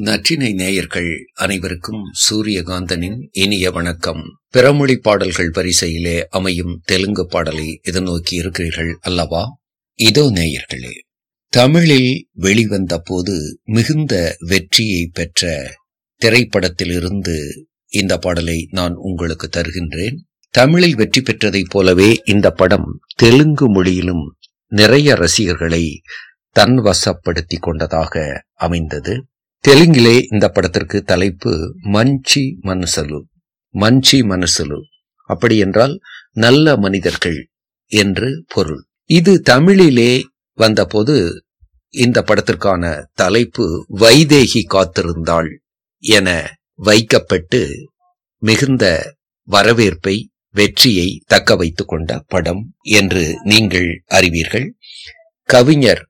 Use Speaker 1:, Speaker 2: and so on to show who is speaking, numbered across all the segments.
Speaker 1: நற்றினை நேயர்கள் அனைவருக்கும் சூரியகாந்தனின் இனிய வணக்கம். பிறமொழி பாடல்கள் வரிசையிலே அமையும் தெலுங்கு பாடலை எதிர்நோக்கி இருக்கிறீர்கள் அல்லவா? இதோ நேயர்களே தமிழில் வெளிவந்த போது மிகுந்த வெற்றியை பெற்ற திரைப்படத்திலிருந்து இந்த பாடலை நான் உங்களுக்கு தருகின்றேன். தமிழில் வெற்றி பெற்றதைப் போலவே இந்த படம் தெலுங்கு மொழியிலும் நிறைய ரசிகர்களை தன்வசப்படுத்தி கொண்டதாக அமைந்தது. தெலுங்கிலே இந்த படத்திற்கு தலைப்பு மஞ்சி மனசலு. மஞ்சி மனசலு. அப்படி என்றால் நல்ல மனிதர்கள் என்று பொருள். இது தமிழிலே வந்தபோது இந்த படத்திற்கான தலைப்பு வைதேகி காத்திருந்தாள் என வைக்கப்பட்டு மிகுந்த வரவேற்பை வெற்றியை தக்க வைத்துக் கொண்ட படம் என்று நீங்கள் அறிவீர்கள். கவிஞர்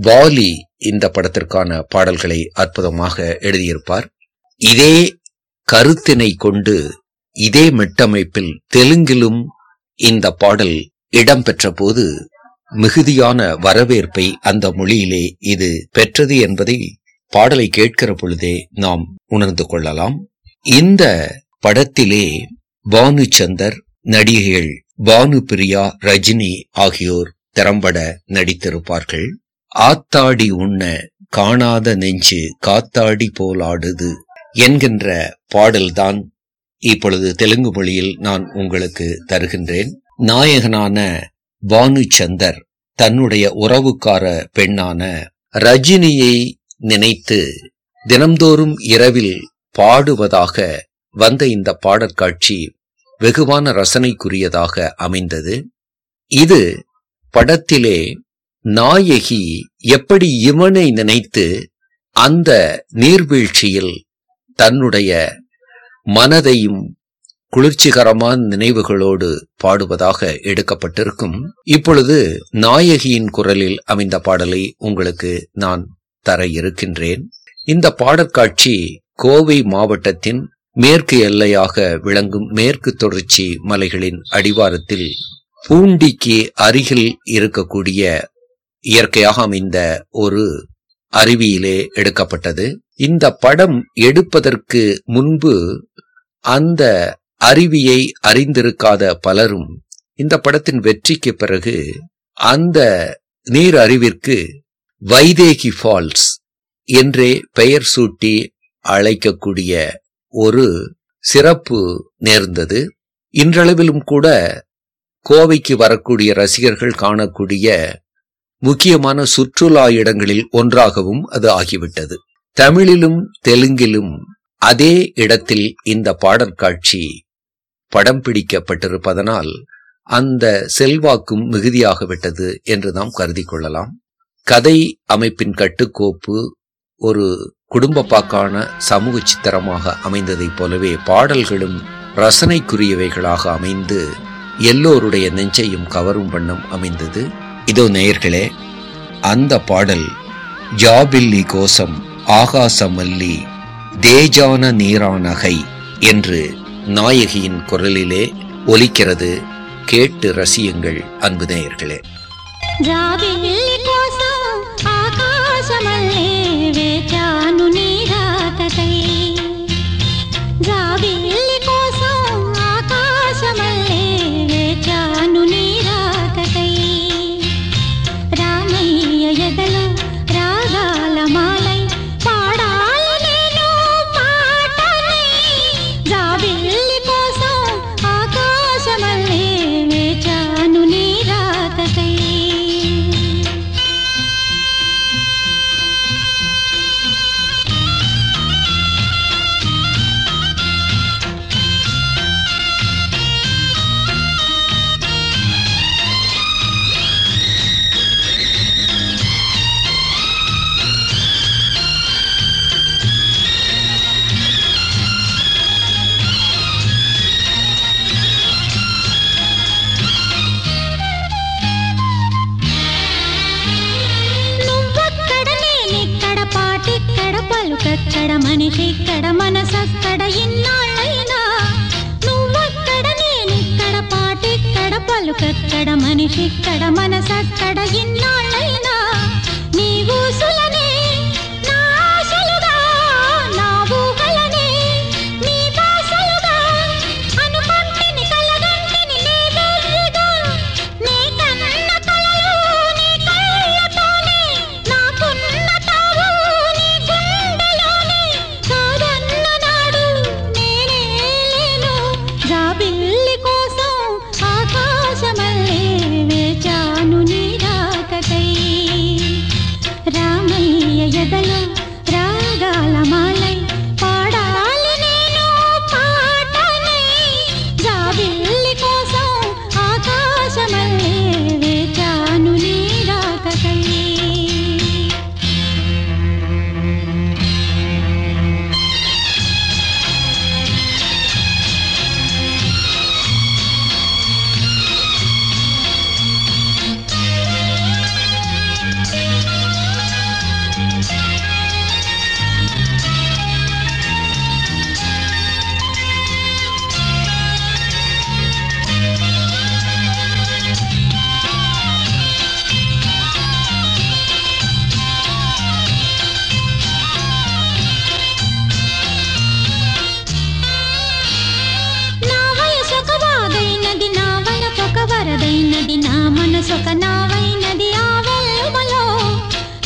Speaker 1: வாலி இந்த படத்திற்கான பாடல்களை அற்புதமாக எழுதியிருப்பார். இதே கருத்தினை கொண்டு இதே மெட்டமைப்பில் தெலுங்கிலும் இந்த பாடல் இடம்பெற்ற போது மிகுதியான வரவேற்பை அந்த மொழியிலே இது பெற்றது என்பதை பாடலை கேட்கிற பொழுதே நாம் உணர்ந்து கொள்ளலாம். இந்த படத்திலே பானுச்சந்தர் நடிகைகள் பானு பிரியா ரஜினி ஆகியோர் திறம்பட நடித்திருப்பார்கள். ஆத்தாடி உண்ண காணாத நெஞ்சு காத்தாடி போலாடுது என்கின்ற பாடல்தான் இப்பொழுது தெலுங்கு மொழியில் நான் உங்களுக்கு தருகின்றேன். நாயகனான பானுச்சந்தர் தன்னுடைய உறவுக்கார பெண்ணான ரஜினியை நினைத்து தினம்தோறும் இரவில் பாடுவதாக வந்த இந்த பாடற்காட்சி வெகுவான ரசனைக்குரியதாக அமைந்தது. இது படத்திலே நாயகி எப்படி இவனை நினைத்து அந்த நீர்வீழ்ச்சியில் தன்னுடைய மனதையும் குளிர்ச்சிகரமான நினைவுகளோடு பாடுவதாக எடுக்கப்பட்டிருக்கும். இப்பொழுது நாயகியின் குரலில் அமைந்த பாடலை உங்களுக்கு நான் தர இருக்கின்றேன். இந்த பாடற்காட்சி கோவை மாவட்டத்தின் மேற்கு எல்லையாக விளங்கும் மேற்கு தொடர்ச்சி மலைகளின் அடிவாரத்தில் பூண்டிக்கு அருகில் இருக்கக்கூடிய இயற்கையாக அமைந்த ஒரு அருவியிலே எடுக்கப்பட்டது. இந்த படம் எடுப்பதற்கு முன்பு அந்த அருவியை அறிந்திருக்காத பலரும் இந்த படத்தின் வெற்றிக்கு பிறகு அந்த நீர் அறிவிற்கு வைதேகி ஃபால்ஸ் என்றே பெயர் சூட்டி அழைக்கக்கூடிய ஒரு சிறப்பு நேர்ந்தது. இன்றளவிலும் கூட கோவைக்கு வரக்கூடிய ரசிகர்கள் காணக்கூடிய முக்கியமான சுற்றுலா இடங்களில் ஒன்றாகவும் அது ஆகிவிட்டது. தமிழிலும் தெலுங்கிலும் அதே இடத்தில் இந்த பாடற்காட்சி படம் பிடிக்கப்பட்டிருப்பதனால் அந்த செல்வாக்கும் மிகுதியாகவிட்டது என்று நாம் கருதி கொள்ளலாம். கதை அமைப்பின் கட்டுக்கோப்பு ஒரு குடும்ப பாக்கான சமூக சித்திரமாக அமைந்ததைப் போலவே பாடல்களும் ரசனைக்குரியவைகளாக அமைந்து எல்லோருடைய நெஞ்சையும் கவரும் வண்ணம் அமைந்தது. இதோ நேயர்களே அந்த பாடல் ஜாபில்லி கோசம் ஆகாசமல்லி தேஜான நீரானகை என்று நாயகியின் குரலிலே ஒலிக்கிறது கேட்டு ரசியுங்கள் அன்பு நேயர்களே.
Speaker 2: ఎదలో పాటిక్కడ పలుకక్కడ మనిషిక్కడ మనసక్కడ ఇన్నాళ్ళైనా. నువ్వక్కడ నేనిక్కడ పాటిక్కడ పలుకక్కడ మనిషిక్కడ మనసక్కడ ఇన్నాళ్ళైనా. నీ ఊసులను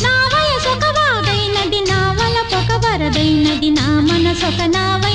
Speaker 2: నా వయసొక వాదైనది నా నా మనసొక నావ